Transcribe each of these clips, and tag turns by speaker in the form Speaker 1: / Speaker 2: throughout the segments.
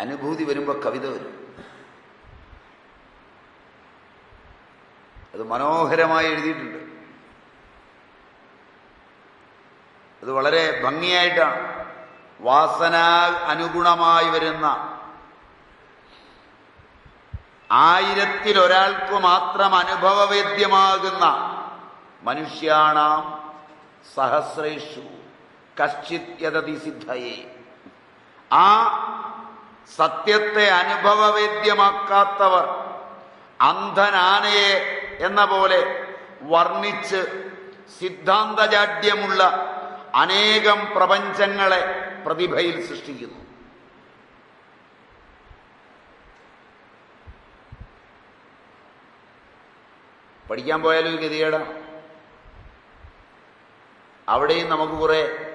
Speaker 1: അനുഭൂതി വരുമ്പോൾ കവിത വരും. അത് മനോഹരമായി എഴുതിയിട്ടുണ്ട്. അത് വളരെ ഭംഗിയായിട്ടാണ് വാസന അനുഗുണമായി വരുന്ന ആയിരത്തിൽ ഒരാൾക്ക് മാത്രം അനുഭവവേദ്യമാകുന്ന മനുഷ്യാണാം സഹസ്രേഷു കശ്ചിത് യതതി സിദ്ധയെ. ആ സത്യത്തെ അനുഭവവേദ്യമാക്കാത്തവർ അന്ധനാനയെ എന്ന പോലെ വർണിച്ച് സിദ്ധാന്തജാഡ്യമുള്ള അനേകം പ്രപഞ്ചങ്ങളെ പ്രതിഭയിൽ സൃഷ്ടിക്കുന്നു. പഠിക്കാൻ പോയാലും ഗതികേടാണ് അവിടെയും നമുക്ക് കുറെ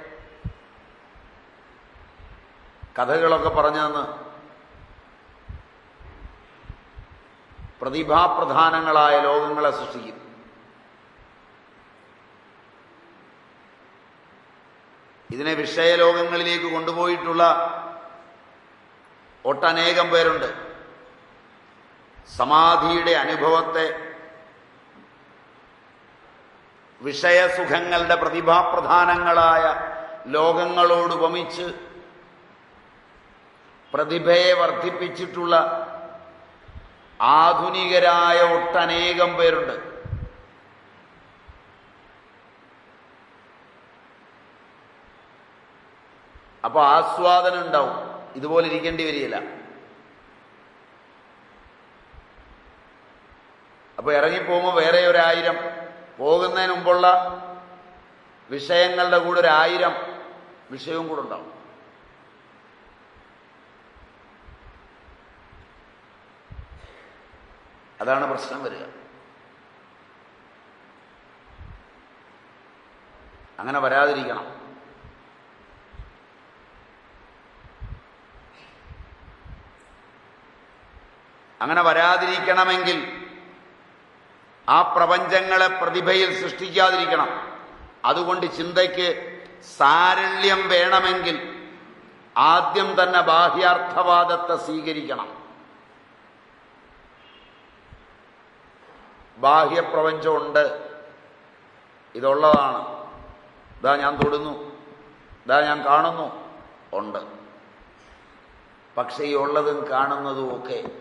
Speaker 1: കഥകളൊക്കെ പറഞ്ഞെന്ന്. പ്രതിഭാപ്രധാനങ്ങളായ ലോകങ്ങളെ സൃഷ്ടിക്കും. ഇതിനെ വിഷയലോകങ്ങളിലേക്ക് കൊണ്ടുപോയിട്ടുള്ള ഒട്ടനേകം പേരുണ്ട്. സമാധിയുടെ അനുഭവത്തെ വിഷയസുഖങ്ങളുടെ പ്രതിഭാപ്രധാനങ്ങളായ ലോകങ്ങളോട് ഉപമിച്ച് പ്രതിഭയെ വർദ്ധിപ്പിച്ചിട്ടുള്ള ആധുനികരായ ഒട്ടനേകം പേരുണ്ട്. അപ്പൊ ആസ്വാദനം ഉണ്ടാവും. ഇതുപോലെ ഇരിക്കേണ്ടി വരികയില്ല. അപ്പൊ ഇറങ്ങിപ്പോകുമ്പോൾ വേറെ ഒരായിരം. പോകുന്നതിന് മുമ്പുള്ള വിഷയങ്ങളുടെ കൂടെ ഒരായിരം വിഷയവും കൂടെ ഉണ്ടാവും. അതാണ് പ്രശ്നം വരിക. അങ്ങനെ വരാതിരിക്കണം. അങ്ങനെ വരാതിരിക്കണമെങ്കിൽ ആ പ്രപഞ്ചങ്ങളെ പ്രതിഭയിൽ സൃഷ്ടിക്കാതിരിക്കണം. അതുകൊണ്ട് ചിന്തയ്ക്ക് സാരല്യം വേണമെങ്കിൽ ആദ്യം തന്നെ ബാഹ്യാർത്ഥവാദത്തെ സ്വീകരിക്കണം. ബാഹ്യപ്രപഞ്ചമുണ്ട്. ഇതുള്ളതാണ്. ഇതാ ഞാൻ തൊടുന്നു. ഇതാ ഞാൻ കാണുന്നു. ഉണ്ട്. പക്ഷേ ഈ ഉള്ളതും കാണുന്നതും ഒക്കെ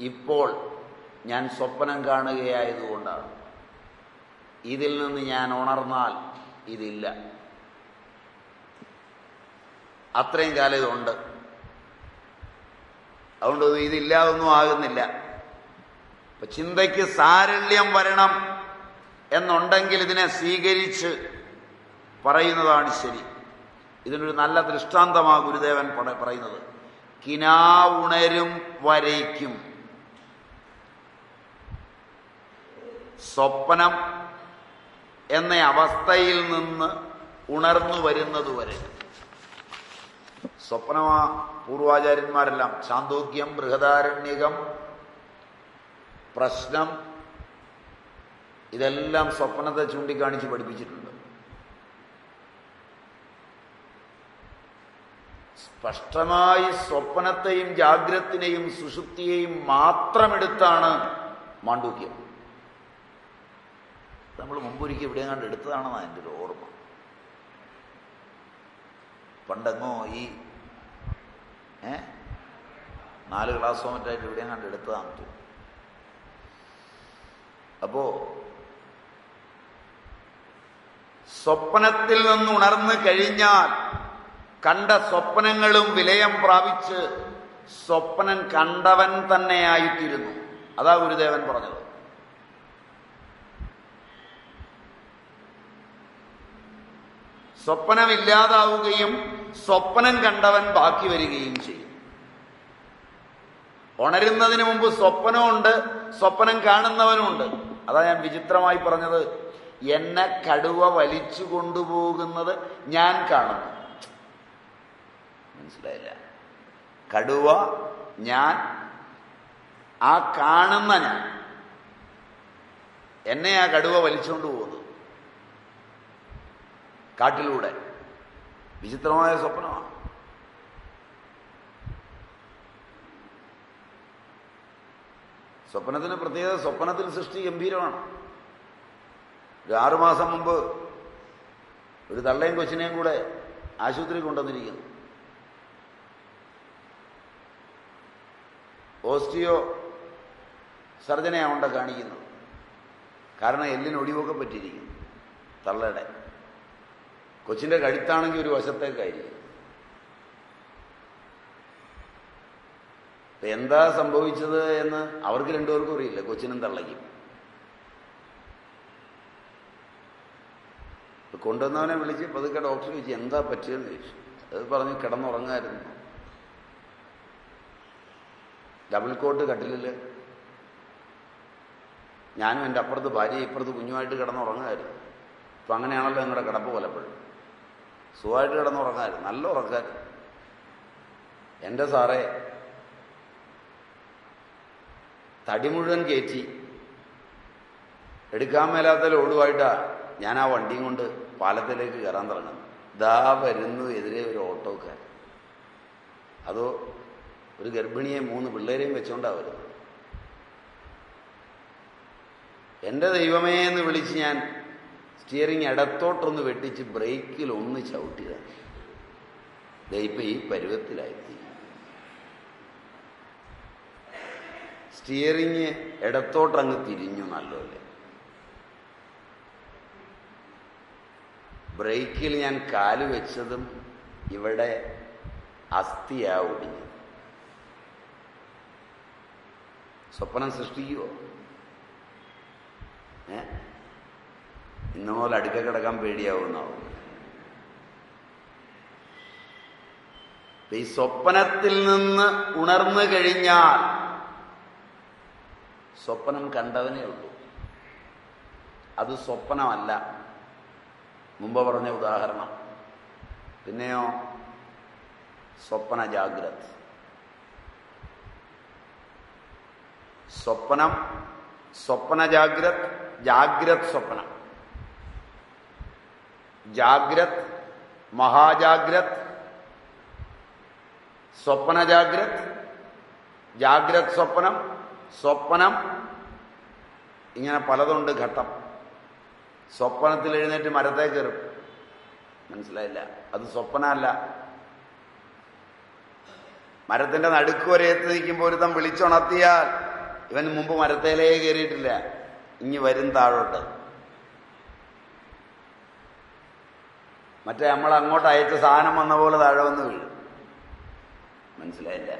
Speaker 1: ഇപ്പോൾ ഞാൻ സ്വപ്നം കാണുകയായതുകൊണ്ടാണ്. ഇതിൽ നിന്ന് ഞാൻ ഉണർന്നാൽ ഇതില്ല. അത്രയും കാലം ഇതുണ്ട്. അതുകൊണ്ട് ഇതില്ലാതൊന്നും ആകുന്നില്ല. അപ്പൊ ചിന്തയ്ക്ക് സാരല്യം വരണം എന്നുണ്ടെങ്കിൽ ഇതിനെ സ്വീകരിച്ച് പറയുന്നതാണ് ശരി. ഇതിനൊരു നല്ല ദൃഷ്ടാന്തമാ ഗുരുദേവൻ പറയുന്നത്. കിനാവുണരും വരയ്ക്കും. സ്വപ്നം എന്ന അവസ്ഥയിൽ നിന്ന് ഉണർന്നു വരുന്നതുവരെ സ്വപ്നമാ പൂർവാചാര്യന്മാരെല്ലാം. ചാന്തോക്യം ബൃഹദാരണ്യകം പ്രശ്നം ഇതെല്ലാം സ്വപ്നത്തെ ചൂണ്ടിക്കാണിച്ച് പഠിപ്പിച്ചിട്ടുണ്ട്. സ്പഷ്ടമായി സ്വപ്നത്തെയും ജാഗ്രത്തിനെയും സുഷുപ്തിയെയും മാത്രമെടുത്താണ് മാണ്ഡൂക്യം. നമ്മൾ മുമ്പൊരിക്കൽ ഇവിടെ കണ്ട് എടുത്തതാണെന്നാണ് എന്റെ ഒരു ഓർമ്മ. പണ്ടെങ്ങോ ഈ ഏ? നാല് ക്ലാസ്സോ മറ്റായിട്ട് ഇവിടെ കണ്ട് എടുത്തതാണ് അപ്പോ സ്വപ്നത്തിൽ നിന്ന് ഉണർന്നു കഴിഞ്ഞാൽ കണ്ട സ്വപ്നങ്ങളും വിലയം പ്രാപിച്ച് സ്വപ്നം കണ്ടവൻ തന്നെയായിത്തീരുന്നു. അതാ ഗുരുദേവൻ പറഞ്ഞത്. സ്വപ്നമില്ലാതാവുകയും സ്വപ്നം കണ്ടവൻ ബാക്കി വരികയും ചെയ്യും. ഉണരുന്നതിന് മുമ്പ് സ്വപ്നമുണ്ട് സ്വപ്നം കാണുന്നവനുമുണ്ട്. അതാ ഞാൻ വിചിത്രമായി പറഞ്ഞത്. എന്നെ കടുവ വലിച്ചു കൊണ്ടുപോകുന്നത് ഞാൻ കാണുന്നു മനസ്സിലായില്ല? കടുവ ഞാൻ ആ കാണുന്ന ഞാൻ. എന്നെ ആ കടുവ വലിച്ചുകൊണ്ട് പോകുന്നത് കാട്ടിലൂടെ. വിചിത്രമായ സ്വപ്നമാണ്. സ്വപ്നത്തിന് പ്രത്യേകത സ്വപ്നത്തിൽ സൃഷ്ടി ഗംഭീരമാണ്. ഒരു ആറുമാസം മുമ്പ് ഒരു തള്ളയും കൊച്ചിനെയും കൂടെ ആശുപത്രി കൊണ്ടുവന്നിരിക്കുന്നു. ഓസ്റ്റിയോ സർജനെ അവണ്ട കാണിക്കുന്നത്. കാരണം എല്ലിന് ഒടിവൊക്കെ പറ്റിയിരിക്കുന്നു തള്ളയുടെ. കൊച്ചിന്റെ കഴുത്താണെങ്കിൽ ഒരു വശത്തേക്കായിരിക്കും എന്താ സംഭവിച്ചത് എന്ന് അവർക്ക് രണ്ടുപേർക്കും അറിയില്ല. കൊച്ചിനും തള്ളയ്ക്കും. കൊണ്ടുവന്നവനെ വിളിച്ച് പതുക്കെ ഡോക്ടർ ചോദിച്ചു എന്താ പറ്റിയെന്ന് ചോദിച്ചു. അത് പറഞ്ഞ് കിടന്നുറങ്ങായിരുന്നു. ഡബിൾ കോട്ട് കട്ടിലിൽ ഞാനും എന്റെ അപ്പുറത്ത് ഭാര്യ ഇപ്പുറത്ത് കുഞ്ഞുമായിട്ട് കിടന്നുറങ്ങായിരുന്നു. അപ്പൊ അങ്ങനെയാണല്ലോ നിങ്ങളുടെ കിടപ്പ് പലപ്പോഴും. സുഖമായിട്ട് കിടന്നുറങ്ങായിരുന്നു. നല്ല ഉറക്കായിരുന്നു. എന്റെ സാറേ തടി മുഴുവൻ കയറ്റി എടുക്കാൻ മേലാത്ത ലോഡുമായിട്ടാ ഞാൻ ആ വണ്ടിയും കൊണ്ട് പാലത്തിലേക്ക് കയറാൻ തുടങ്ങുന്നു ദാ വരുന്നു എതിരെ ഒരു ഓട്ടോക്കാരൻ. അതോ ഒരു ഗർഭിണിയെ മൂന്ന് പിള്ളേരെയും വെച്ചോണ്ടാ വരുന്നത്. എന്റെ ദൈവമേ എന്ന് വിളിച്ച് ഞാൻ സ്റ്റിയറിംഗ് ഇടത്തോട്ടൊന്ന് വെട്ടിച്ച് ബ്രേക്കിൽ ഒന്ന് ചവിട്ടിയതാണ് ദൈവം ഈ പരുവത്തിലായിത്തി സ്റ്റിയറിങ് ഇടത്തോട്ടങ്ങ് തിരിഞ്ഞു നല്ലപോലെ. ബ്രേക്കിൽ ഞാൻ കാൽ വെച്ചതും ഇവിടെ അസ്ഥിയാ ഒടിഞ്ഞത്. സ്വപ്നം സൃഷ്ടിക്കുവോ? ഏ? ഇന്ന് മുതൽ അടുക്ക കിടക്കാൻ പേടിയാവുന്നാവും ഈ സ്വപ്നത്തിൽ നിന്ന് ഉണർന്നു കഴിഞ്ഞാൽ സ്വപ്നം കണ്ടവനേ ഉള്ളൂ. അത് സ്വപ്നമല്ല. മുമ്പ് പറഞ്ഞ ഉദാഹരണം. പിന്നെയോ സ്വപ്ന ജാഗ്രത് സ്വപ്നം സ്വപ്ന ജാഗ്രത് ജാഗ്രത് സ്വപ്നം. ജാഗ്രത് മഹാജാഗ്രത് സ്വപ്ന ജാഗ്രത് ജാഗ്രത് സ്വപ്നം സ്വപ്നം ഇങ്ങനെ പലതുണ്ട് ഘട്ടം. സ്വപ്നത്തിൽ എഴുന്നേറ്റ് മരത്തേ കയറും. മനസ്സിലായില്ല. അത് സ്വപ്നമല്ല. മരത്തിന്റെ നടുക്ക് വരെ എത്തി നിൽക്കുമ്പോൾ ഒരുത്തം വിളിച്ചുണർത്തിയാൽ ഇവൻ മുമ്പ് മരത്തേലേ കയറിയിട്ടില്ല. ഇനി വരും താഴോട്ട്. മറ്റേ നമ്മൾ അങ്ങോട്ട് അയച്ച സാധനം വന്ന പോലെ താഴെ വന്ന് വീഴും. മനസ്സിലായില്ല.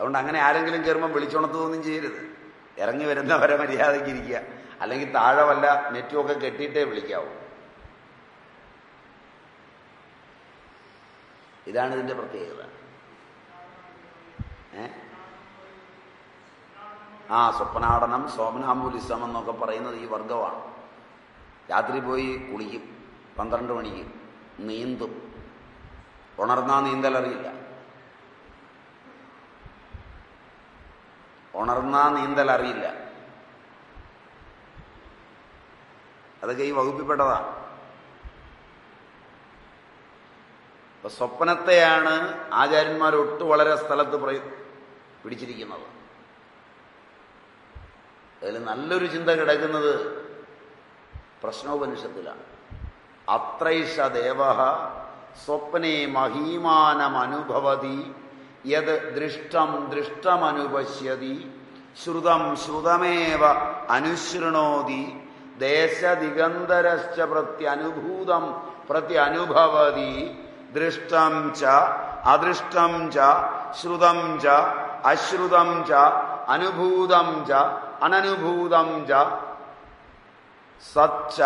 Speaker 1: അതുകൊണ്ട് അങ്ങനെ ആരെങ്കിലും കയറുമ്പോൾ വിളിച്ചുണർത്തുകയൊന്നും ചെയ്യരുത്. ഇറങ്ങി വരുന്നവരെ മര്യാദയ്ക്ക് ഇരിക്കുക. അല്ലെങ്കിൽ താഴെ വല്ല നെറ്റുമൊക്കെ കെട്ടിയിട്ടേ വിളിക്കാവൂ. ഇതാണ് ഇതിന്റെ പ്രത്യേകത. ഏ? ആ സ്വപ്നാടനം സോമനാംബുലിസം എന്നൊക്കെ പറയുന്നത് ഈ വർഗമാണ് രാത്രി പോയി കുളിക്കും. പന്ത്രണ്ട് മണിക്ക് നീന്തും. ഉണർന്നാ നീന്തൽ ഉണർന്നാ നീന്തൽ അറിയില്ല. അതൊക്കെ ഈ വകുപ്പിൽപ്പെട്ടതാണ് ഇപ്പൊ സ്വപ്നത്തെയാണ് ആചാര്യന്മാർ ഒട്ടു വളരെ സ്ഥലത്ത് പിടിച്ചിരിക്കുന്നത്. അതിൽ നല്ലൊരു ചിന്ത കിടക്കുന്നത് പ്രശ്നോപനിഷത്തിലാണ്. അത്രൈഷ ദേവ സ്വപ്നെ മഹീമാനമനുഭവതി യത് ദൃഷ്ടം ദൃഷ്ടമനുപശ്യതി ശ്രുതം ശ്രുതമേവ അനുശൃണോതി ദേശദിഗന്ധരശ്ച പ്രത്യനുഭൂതം പ്രത്യനുഭവതി ദൃഷ്ടം ച അദൃഷ്ടം ച ശ്രുതം ച അശ്രുതം ച അനുഭൂതം ച അനനുഭൂതം ച സച്ച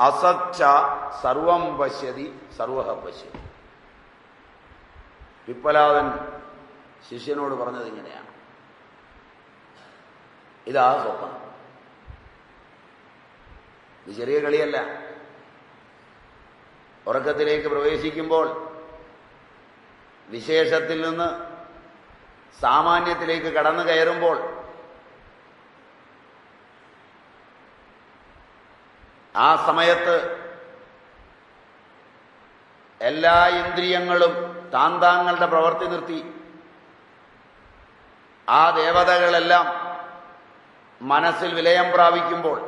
Speaker 1: അസച്ച സർവം പശ്യതി സർവ പശ്യതി പിപ്പലാദൻ ശിഷ്യനോട് പറഞ്ഞത് ഇങ്ങനെയാണ്. ഇതാ സ്വപ്നം. ഇത് ചെറിയ കളിയല്ല. ഉറക്കത്തിലേക്ക് പ്രവേശിക്കുമ്പോൾ വിശേഷത്തിൽ നിന്ന് സാമാന്യത്തിലേക്ക് കടന്നു കയറുമ്പോൾ ആ സമയത്ത് എല്ലാ ഇന്ദ്രിയങ്ങളും താന്താങ്ങളുടെ പ്രവർത്തി നിർത്തി. ആ ദേവതകളെല്ലാം മനസ്സിൽ വിലയം പ്രാപിക്കുമ്പോൾ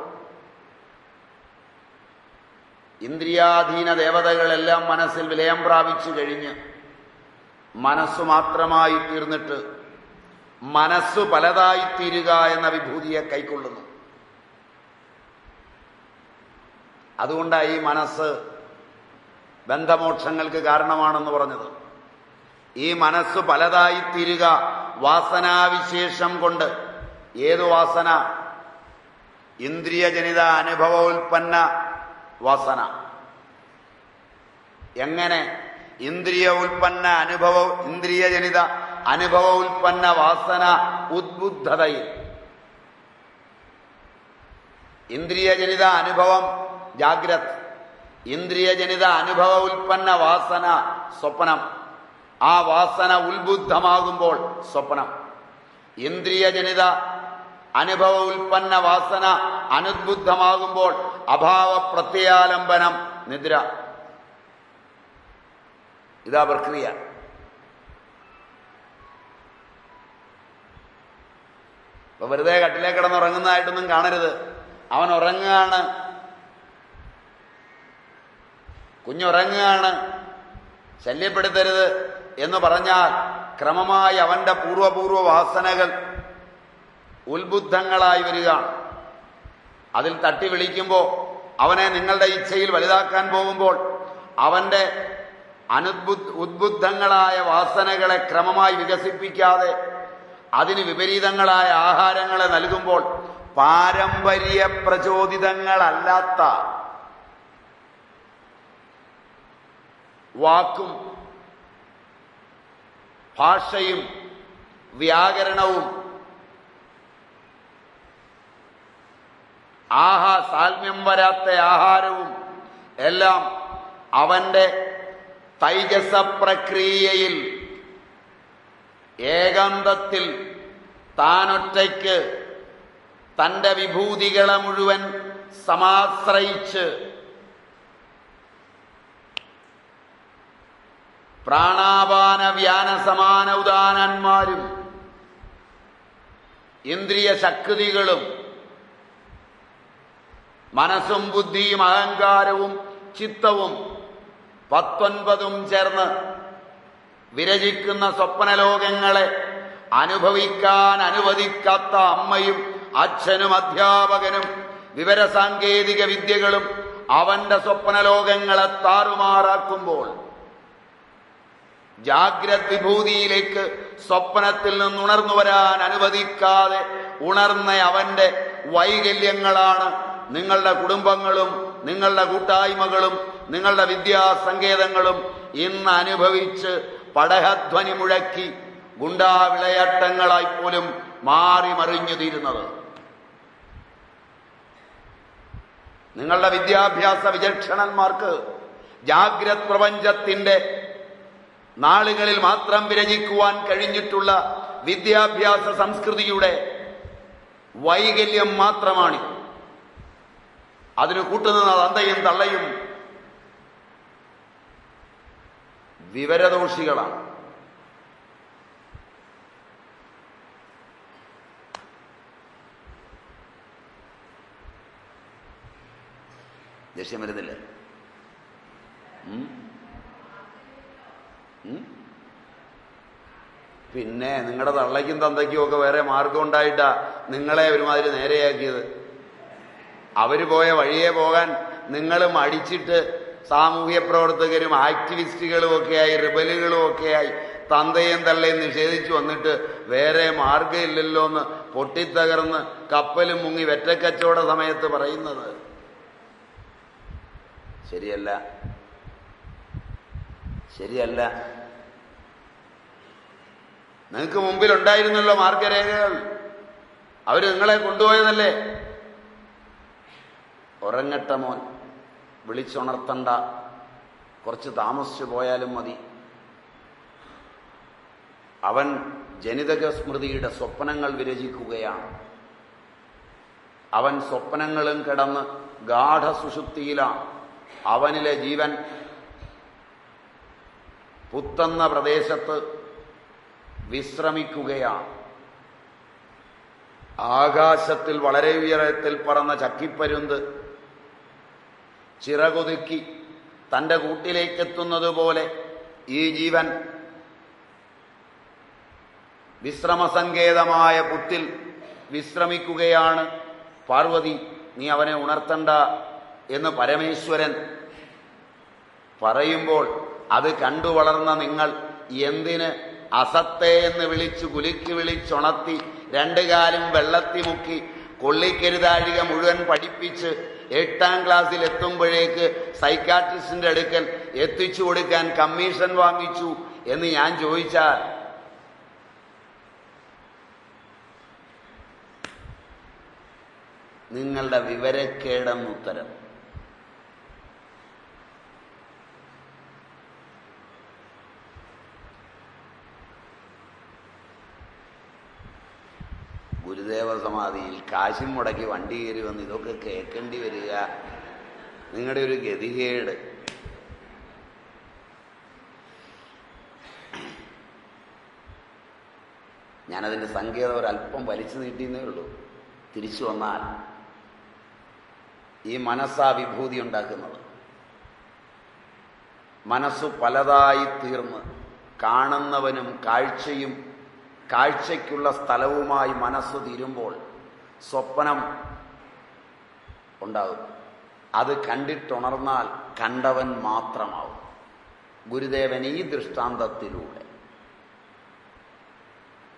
Speaker 1: ഇന്ദ്രിയാധീന ദേവതകളെല്ലാം മനസ്സിൽ വിലയം പ്രാപിച്ചു കഴിഞ്ഞ് മനസ്സു മാത്രമായി തീർന്നിട്ട് മനസ്സു പലതായി തീരുക എന്ന വിഭൂതിയെ കൈക്കൊള്ളുന്നു. അതുകൊണ്ടാണ് ഈ മനസ്സ് ബന്ധമോക്ഷങ്ങൾക്ക് കാരണമാണെന്ന് പറഞ്ഞത്. ഈ മനസ്സ് പലതായി തീരുക വാസനാവിശേഷം കൊണ്ട് ഏതു വാസന? ഇന്ദ്രിയജനിത അനുഭവോൽപ്പന്ന വാസന. എങ്ങനെ? ഇന്ദ്രിയ ഉൽപ്പന്ന അനുഭവ ഇന്ദ്രിയജനിത അനുഭവ ഉൽപ്പന്ന വാസന ഉദ്ബുദ്ധതയിൽ. ഇന്ദ്രിയജനിത അനുഭവം ജാഗ്രത്. ഇന്ദ്രിയജനിത അനുഭവ ഉൽപ്പന്ന വാസന സ്വപ്നം. ആ വാസന ഉത്ബുദ്ധമാകുമ്പോൾ സ്വപ്നം. ഇന്ദ്രിയജനിത അനുഭവ ഉൽപ്പന്ന വാസന അനുദ്ബുദ്ധമാകുമ്പോൾ അഭാവ പ്രത്യാലംബനം നിദ്ര. ഇതാ പ്രക്രിയ. ഇപ്പൊ വെറുതെ കട്ടിലേ കിടന്നുറങ്ങുന്നതായിട്ടൊന്നും കാണരുത്. അവൻ ഉറങ്ങുകയാണ്. കുഞ്ഞുറങ്ങുകയാണ്. ശല്യപ്പെടുത്തരുത്. എന്ന് പറഞ്ഞാൽ ക്രമമായി അവന്റെ പൂർവപൂർവ വാസനകൾ ഉത്ബുദ്ധങ്ങളായി വരികയാണ്. അതിൽ തട്ടി വിളിക്കുമ്പോൾ അവനെ നിങ്ങളുടെ ഇച്ഛയിൽ വലുതാക്കാൻ പോകുമ്പോൾ അവന്റെ അനുദ്ബു ഉദ്ബുദ്ധങ്ങളായ വാസനകളെ ക്രമമായി വികസിപ്പിക്കാതെ അതിന് വിപരീതങ്ങളായ ആഹാരങ്ങളെ നൽകുമ്പോൾ പാരമ്പര്യ പ്രചോദിതങ്ങളല്ലാത്ത വാക്കും ഭാഷയും വ്യാകരണവും ആഹാ സാൽമ്യം വരാത്ത ആഹാരവും എല്ലാം അവന്റെ തൈജസ പ്രക്രിയയിൽ ഏകാന്തത്തിൽ താനൊറ്റയ്ക്ക് തന്റെ വിഭൂതികളെ മുഴുവൻ സമാശ്രയിച്ച് പ്രാണാപാന വ്യാന സമാന ഉദാനന്മാരും ഇന്ദ്രിയ ശക്തികളും മനസ്സും ബുദ്ധിയും അഹങ്കാരവും ചിത്തവും പത്തൊൻപതും ചേർന്ന് വിരചിക്കുന്ന സ്വപ്നലോകങ്ങളെ അനുഭവിക്കാൻ അനുവദിക്കാത്ത അമ്മയും അച്ഛനും അധ്യാപകനും വിവരസാങ്കേതിക വിദ്യകളും അവന്റെ സ്വപ്നലോകങ്ങളെ താറുമാറാക്കുമ്പോൾ ജാഗ്രത് വിഭൂതിയിലേക്ക് സ്വപ്നത്തിൽ നിന്നുണർന്നു വരാൻ അനുവദിക്കാതെ ഉണർന്ന അവന്റെ വൈകല്യങ്ങളാണ് നിങ്ങളുടെ കുടുംബങ്ങളും നിങ്ങളുടെ കൂട്ടായ്മകളും നിങ്ങളുടെ വിദ്യാസങ്കേതങ്ങളും ഇന്ന് അനുഭവിച്ച് പടഹധ്വനി മുഴക്കി ഗുണ്ടാവിളയാട്ടങ്ങളായി പോലും മാറി മറിഞ്ഞു തീരുന്നത്. നിങ്ങളുടെ വിദ്യാഭ്യാസ വിചക്ഷണന്മാർക്ക് ജാഗ്രത് പ്രപഞ്ചത്തിന്റെ നാളുകളിൽ മാത്രം വിരചിക്കുവാൻ കഴിഞ്ഞിട്ടുള്ള വിദ്യാഭ്യാസ സംസ്കൃതിയുടെ വൈകല്യം മാത്രമാണ്. അതിന് കൂട്ടുനിന്ന തന്തയും തള്ളയും വിവരദോഷികളാണ്. ദേഷ്യം വരുന്നില്ല. പിന്നെ നിങ്ങളുടെ തള്ളയ്ക്കും തന്തയ്ക്കും ഒക്കെ വേറെ മാർഗം ഉണ്ടായിട്ടാ നിങ്ങളെ ഒരുമാതിരി നേരെയാക്കിയത്. അവർ പോയ വഴിയെ പോകാൻ നിങ്ങളും അടിച്ചിട്ട് സാമൂഹ്യ പ്രവർത്തകരും ആക്ടിവിസ്റ്റുകളും ഒക്കെയായി റിബലുകളും ഒക്കെയായി തന്തയും തള്ളയും നിഷേധിച്ചു വന്നിട്ട് വേറെ മാർഗമില്ലല്ലോ എന്ന് പൊട്ടിത്തകർന്ന് കപ്പലും മുങ്ങി വെറ്റക്കച്ചവട സമയത്ത് പറയുന്നത്. ശരിയല്ല. ശരിയല്ല. നിങ്ങൾക്ക് മുമ്പിൽ ഉണ്ടായിരുന്നല്ലോ മാർഗരേഖകൾ. അവർ നിങ്ങളെ കൊണ്ടുപോയതല്ലേ? ഉറങ്ങട്ട മോൻ. വിളിച്ചുണർത്തണ്ട. കുറച്ച് താമസിച്ചു പോയാലും മതി. അവൻ ജനിതക സ്മൃതിയുടെ സ്വപ്നങ്ങൾ വിരചിക്കുകയാണ്. അവൻ സ്വപ്നങ്ങളും കിടന്ന് ഗാഠസുഷുപ്തിയിലാണ് അവനിലെ ജീവൻ പുത്തന്ന പ്രദേശത്ത് വിശ്രമിക്കുകയാണ്. ആകാശത്തിൽ വളരെ ഉയരത്തിൽ പറന്ന ചക്കിപ്പരുന്ത് ചിറകൊതുക്കി തന്റെ കൂട്ടിലേക്കെത്തുന്നത് പോലെ ഈ ജീവൻ വിശ്രമസങ്കേതമായ പുത്തിൽ വിശ്രമിക്കുകയാണ്. പാർവതി നീ അവനെ ഉണർത്തണ്ട എന്ന് പരമേശ്വരൻ പറയുമ്പോൾ അത് കണ്ടുവളർന്ന നിങ്ങൾ എന്തിന് അസത്തെ എന്ന് വിളിച്ചു കുലുക്കി വിളിച്ചുണർത്തി രണ്ടു കാലും വെള്ളത്തി മുക്കി കൊള്ളിക്കരുതാഴിക മുഴുവൻ പഠിപ്പിച്ച് എട്ടാം ക്ലാസ്സിൽ എത്തുമ്പോഴേക്ക് സൈക്കാട്രിസ്റ്റിന്റെ അടുക്കൽ എത്തിച്ചു കൊടുക്കാൻ കമ്മീഷൻ വാങ്ങിച്ചു എന്ന് ഞാൻ ചോദിച്ചാൽ നിങ്ങളുടെ വിവരക്കേടെന്ന് ഉത്തരം. ഗുരുദേവ സമാധിയിൽ കാശും മുടക്കി വണ്ടി കയറി വന്ന് ഇതൊക്കെ കേൾക്കേണ്ടി വരിക. നിങ്ങളുടെ ഒരു ഗതികേട്. ഞാനതിന്റെ സങ്കേതം ഒരല്പം വലിച്ചു നീട്ടിയെന്നേ ഉള്ളൂ. തിരിച്ചു വന്നാൽ ഈ മനസ്സാ വിഭൂതി ഉണ്ടാക്കുന്നത്. മനസ്സു പലതായി തീർന്ന് കാണുന്നവനും കാഴ്ചയും കാഴ്ചയ്ക്കുള്ള സ്ഥലവുമായി മനസ്സ് തീരുമ്പോൾ സ്വപ്നം ഉണ്ടാകും. അത് കണ്ടിട്ടുണർന്നാൽ കണ്ടവൻ മാത്രമാവും. ഗുരുദേവൻ ഈ ദൃഷ്ടാന്തത്തിലൂടെ.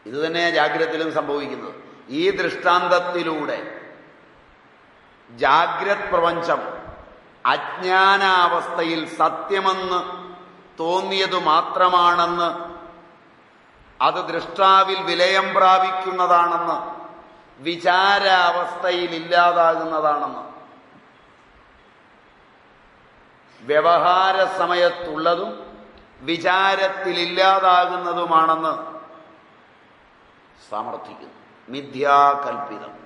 Speaker 1: ഇത് തന്നെ ജാഗ്രതത്തിലും സംഭവിക്കുന്നത്. ഈ ദൃഷ്ടാന്തത്തിലൂടെ ജാഗ്രത് പ്രപഞ്ചം അജ്ഞാനാവസ്ഥയിൽ സത്യമെന്ന് തോന്നിയതു മാത്രമാണെന്ന് അത് ദൃഷ്ടാവിൽ വിലയം പ്രാപിക്കുന്നതാണെന്ന് വിചാരാവസ്ഥയിൽ ഇല്ലാതാകുന്നതാണെന്ന് വ്യവഹാര സമയത്തുള്ളതും വിചാരത്തിലില്ലാതാകുന്നതുമാണെന്ന് സമർത്ഥിക്കുന്നു. മിഥ്യാകൽപിതം